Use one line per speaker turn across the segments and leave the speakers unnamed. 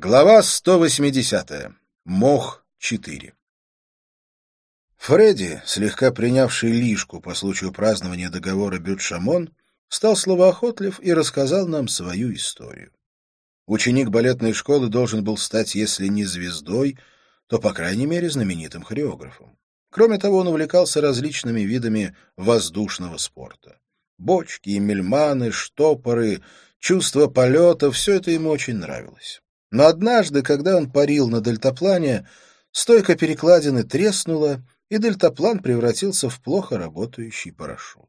Глава 180. Мох 4. Фредди, слегка принявший лишку по случаю празднования договора Бют-Шамон, стал словоохотлив и рассказал нам свою историю. Ученик балетной школы должен был стать, если не звездой, то, по крайней мере, знаменитым хореографом. Кроме того, он увлекался различными видами воздушного спорта. Бочки, мельманы, штопоры, чувство полета — все это ему очень нравилось. Но однажды, когда он парил на дельтаплане, стойка перекладины треснула, и дельтаплан превратился в плохо работающий парашют.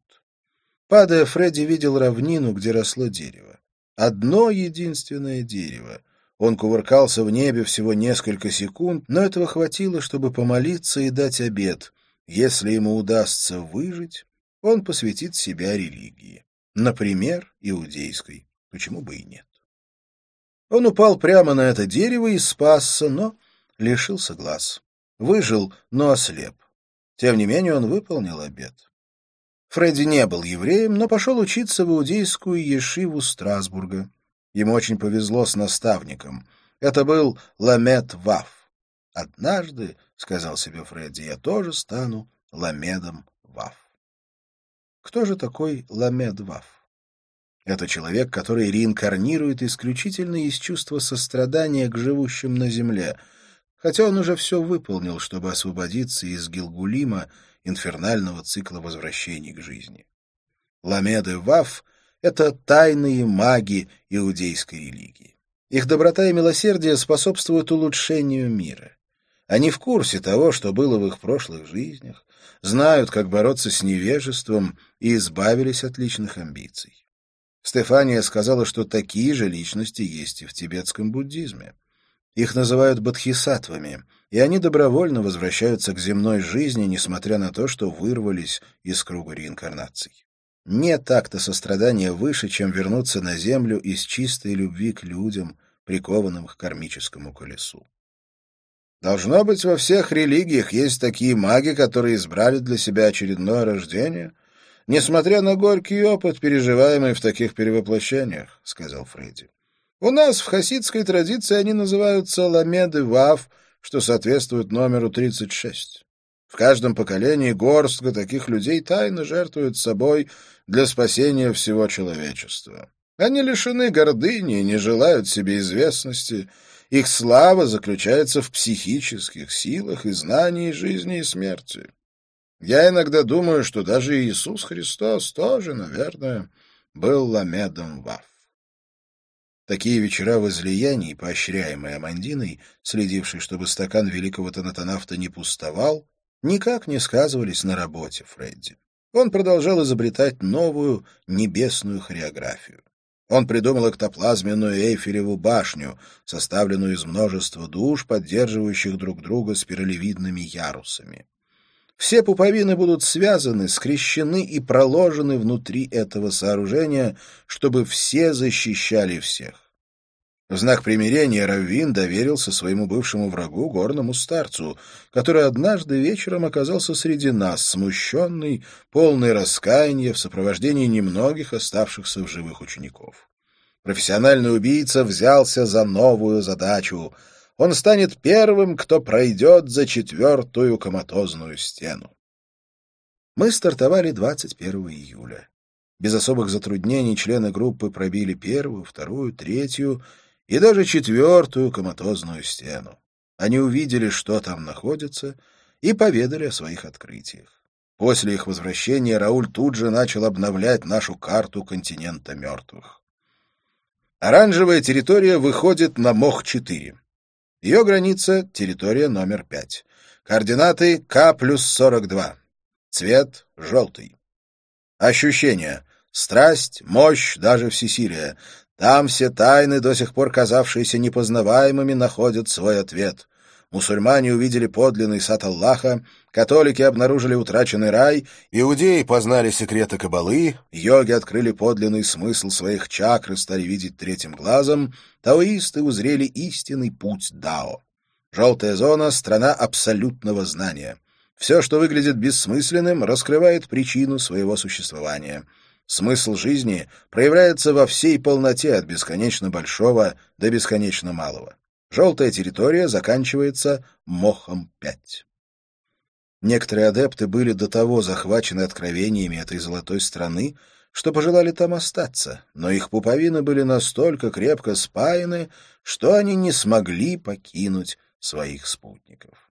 Падая, Фредди видел равнину, где росло дерево. Одно единственное дерево. Он кувыркался в небе всего несколько секунд, но этого хватило, чтобы помолиться и дать обед. Если ему удастся выжить, он посвятит себя религии. Например, иудейской. Почему бы и нет? Он упал прямо на это дерево и спасся, но лишился глаз. Выжил, но ослеп. Тем не менее он выполнил обет. Фредди не был евреем, но пошел учиться в иудейскую ешиву Страсбурга. Ему очень повезло с наставником. Это был Ламед Ваф. «Однажды, — сказал себе Фредди, — я тоже стану Ламедом Ваф». Кто же такой Ламед Ваф? Это человек, который реинкарнирует исключительно из чувства сострадания к живущим на земле, хотя он уже все выполнил, чтобы освободиться из Гилгулима, инфернального цикла возвращений к жизни. Ламеды Ваф — это тайные маги иудейской религии. Их доброта и милосердие способствуют улучшению мира. Они в курсе того, что было в их прошлых жизнях, знают, как бороться с невежеством и избавились от личных амбиций. Стефания сказала, что такие же личности есть и в тибетском буддизме. Их называют бодхисаттвами, и они добровольно возвращаются к земной жизни, несмотря на то, что вырвались из круга реинкарнаций. Нет акта сострадания выше, чем вернуться на землю из чистой любви к людям, прикованным к кармическому колесу. Должно быть, во всех религиях есть такие маги, которые избрали для себя очередное рождение — несмотря на горький опыт, переживаемый в таких перевоплощениях, — сказал Фредди. У нас в хасидской традиции они называются ламеды вав, что соответствует номеру 36. В каждом поколении горстка таких людей тайно жертвует собой для спасения всего человечества. Они лишены гордыни и не желают себе известности. Их слава заключается в психических силах и знании жизни и смерти. Я иногда думаю, что даже Иисус Христос тоже, наверное, был ламедом ваф. Такие вечера возлияний, поощряемые Амандиной, следившей, чтобы стакан великого тонатонавта не пустовал, никак не сказывались на работе Фредди. Он продолжал изобретать новую небесную хореографию. Он придумал эктоплазменную Эйфелеву башню, составленную из множества душ, поддерживающих друг друга спиралевидными ярусами. Все пуповины будут связаны, скрещены и проложены внутри этого сооружения, чтобы все защищали всех. В знак примирения Раввин доверился своему бывшему врагу, горному старцу, который однажды вечером оказался среди нас, смущенный, полный раскаяния в сопровождении немногих оставшихся в живых учеников. Профессиональный убийца взялся за новую задачу — он станет первым, кто пройдет за четвертую коматозную стену. Мы стартовали 21 июля. Без особых затруднений члены группы пробили первую, вторую, третью и даже четвертую коматозную стену. Они увидели, что там находится, и поведали о своих открытиях. После их возвращения Рауль тут же начал обновлять нашу карту континента мертвых. Оранжевая территория выходит на Мох-4. Ее граница — территория номер пять. Координаты К плюс 42. Цвет — желтый. Ощущения. Страсть, мощь, даже всесилие. Там все тайны, до сих пор казавшиеся непознаваемыми, находят свой ответ. Мусульмане увидели подлинный сад Аллаха, католики обнаружили утраченный рай, иудеи познали секреты Кабалы, йоги открыли подлинный смысл своих чакр и стали видеть третьим глазом, таоисты узрели истинный путь Дао. Желтая зона — страна абсолютного знания. Все, что выглядит бессмысленным, раскрывает причину своего существования. Смысл жизни проявляется во всей полноте от бесконечно большого до бесконечно малого. Желтая территория заканчивается Мохом-5. Некоторые адепты были до того захвачены откровениями этой золотой страны, что пожелали там остаться, но их пуповины были настолько крепко спаяны, что они не смогли покинуть своих спутников.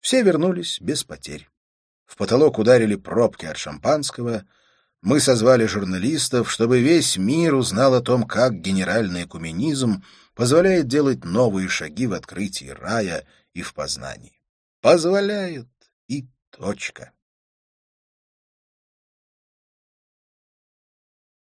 Все вернулись без потерь. В потолок ударили пробки от шампанского. Мы созвали журналистов, чтобы весь мир узнал о том, как генеральный экуменизм позволяет делать новые шаги в открытии рая и в познании. Позволяет и точка.